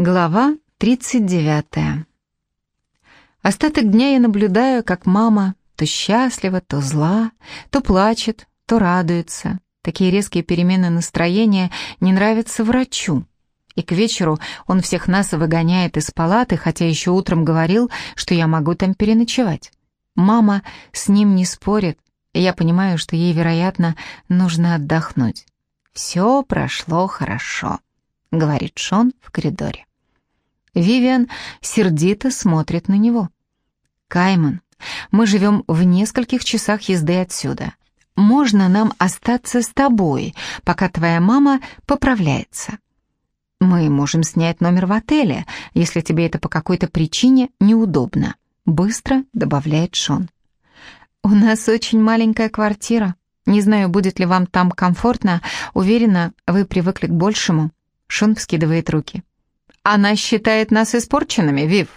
Глава 39. Остаток дня я наблюдаю, как мама то счастлива, то зла, то плачет, то радуется. Такие резкие перемены настроения не нравятся врачу. И к вечеру он всех нас выгоняет из палаты, хотя еще утром говорил, что я могу там переночевать. Мама с ним не спорит, и я понимаю, что ей, вероятно, нужно отдохнуть. «Все прошло хорошо», — говорит Шон в коридоре. Вивиан сердито смотрит на него. «Кайман, мы живем в нескольких часах езды отсюда. Можно нам остаться с тобой, пока твоя мама поправляется?» «Мы можем снять номер в отеле, если тебе это по какой-то причине неудобно», — быстро добавляет Шон. «У нас очень маленькая квартира. Не знаю, будет ли вам там комфортно. Уверена, вы привыкли к большему». Шон вскидывает руки. Она считает нас испорченными, Вив.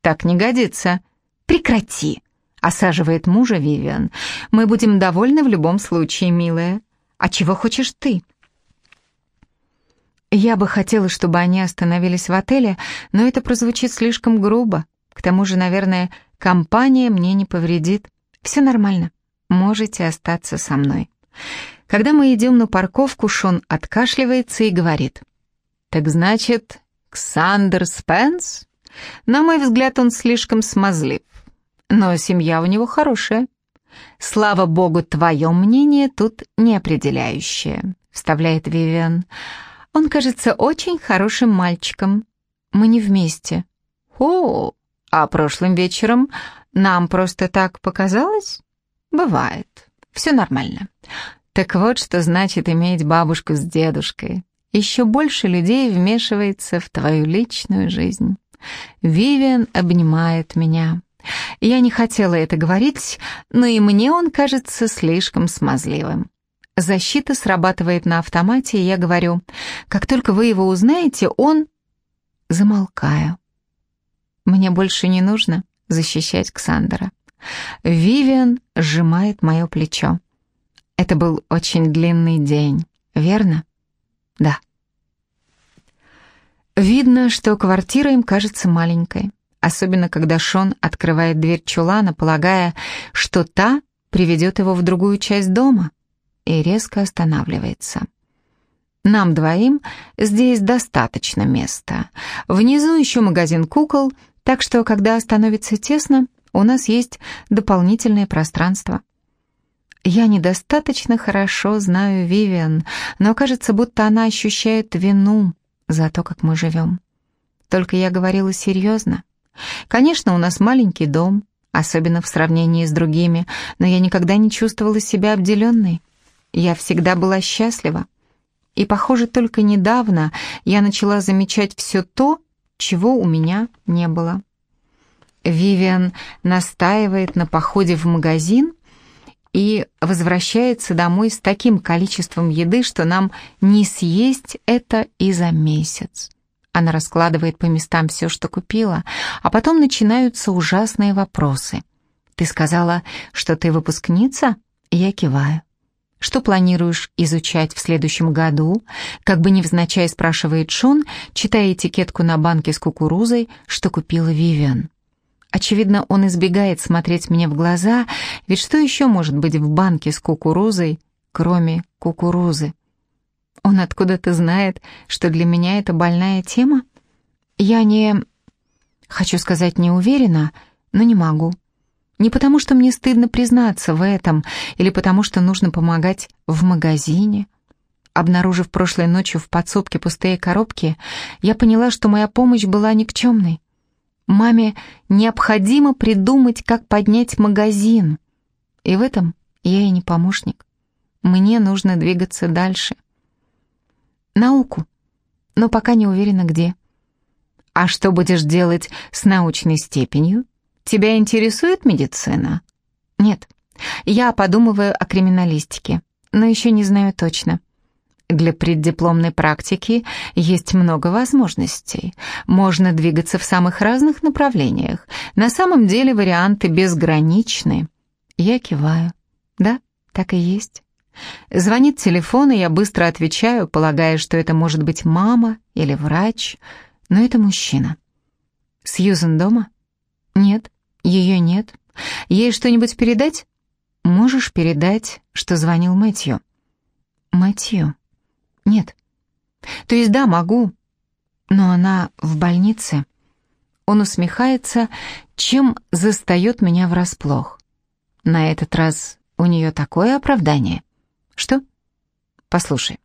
Так не годится. Прекрати, осаживает мужа Вивиан. Мы будем довольны в любом случае, милая. А чего хочешь ты? Я бы хотела, чтобы они остановились в отеле, но это прозвучит слишком грубо. К тому же, наверное, компания мне не повредит. Все нормально. Можете остаться со мной. Когда мы идем на парковку, Шон откашливается и говорит. «Так значит, Ксандер Спенс? На мой взгляд, он слишком смазлив. Но семья у него хорошая. Слава богу, твое мнение тут неопределяющее, вставляет Вивиан. Он кажется очень хорошим мальчиком. Мы не вместе. О, а прошлым вечером нам просто так показалось? Бывает. Все нормально. Так вот, что значит иметь бабушку с дедушкой еще больше людей вмешивается в твою личную жизнь. Вивиан обнимает меня. Я не хотела это говорить, но и мне он кажется слишком смазливым. Защита срабатывает на автомате, и я говорю, как только вы его узнаете, он... Замолкаю. Мне больше не нужно защищать Ксандера. Вивиан сжимает мое плечо. Это был очень длинный день, верно? Да. Видно, что квартира им кажется маленькой, особенно когда Шон открывает дверь чулана, полагая, что та приведет его в другую часть дома, и резко останавливается. Нам двоим здесь достаточно места. Внизу еще магазин кукол, так что, когда становится тесно, у нас есть дополнительное пространство. Я недостаточно хорошо знаю Вивиан, но кажется, будто она ощущает вину за то, как мы живем. Только я говорила серьезно. Конечно, у нас маленький дом, особенно в сравнении с другими, но я никогда не чувствовала себя обделенной. Я всегда была счастлива. И, похоже, только недавно я начала замечать все то, чего у меня не было. Вивиан настаивает на походе в магазин, и возвращается домой с таким количеством еды, что нам не съесть это и за месяц. Она раскладывает по местам все, что купила, а потом начинаются ужасные вопросы. «Ты сказала, что ты выпускница?» Я киваю. «Что планируешь изучать в следующем году?» Как бы невзначай спрашивает Шон, читая этикетку на банке с кукурузой, что купила Вивиан. Очевидно, он избегает смотреть мне в глаза, ведь что еще может быть в банке с кукурузой, кроме кукурузы? Он откуда-то знает, что для меня это больная тема? Я не... Хочу сказать, не уверена, но не могу. Не потому, что мне стыдно признаться в этом, или потому, что нужно помогать в магазине. Обнаружив прошлой ночью в подсобке пустые коробки, я поняла, что моя помощь была никчемной. Маме необходимо придумать, как поднять магазин. И в этом я и не помощник. Мне нужно двигаться дальше. Науку, но пока не уверена где. А что будешь делать с научной степенью? Тебя интересует медицина? Нет, я подумываю о криминалистике, но еще не знаю точно. Для преддипломной практики есть много возможностей. Можно двигаться в самых разных направлениях. На самом деле варианты безграничны. Я киваю. Да, так и есть. Звонит телефон, и я быстро отвечаю, полагая, что это может быть мама или врач. Но это мужчина. Сьюзен дома? Нет, ее нет. Ей что-нибудь передать? Можешь передать, что звонил Мэтью? Мэтью? Нет. То есть да, могу. Но она в больнице. Он усмехается, чем застает меня врасплох. На этот раз у нее такое оправдание. Что? Послушай,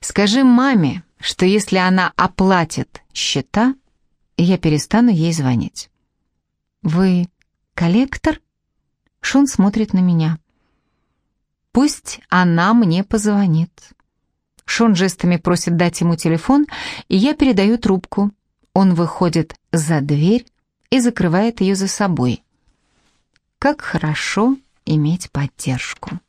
скажи маме, что если она оплатит счета, я перестану ей звонить. Вы коллектор? Шон смотрит на меня. Пусть она мне позвонит. Шон жестами просит дать ему телефон, и я передаю трубку. Он выходит за дверь и закрывает ее за собой. Как хорошо иметь поддержку.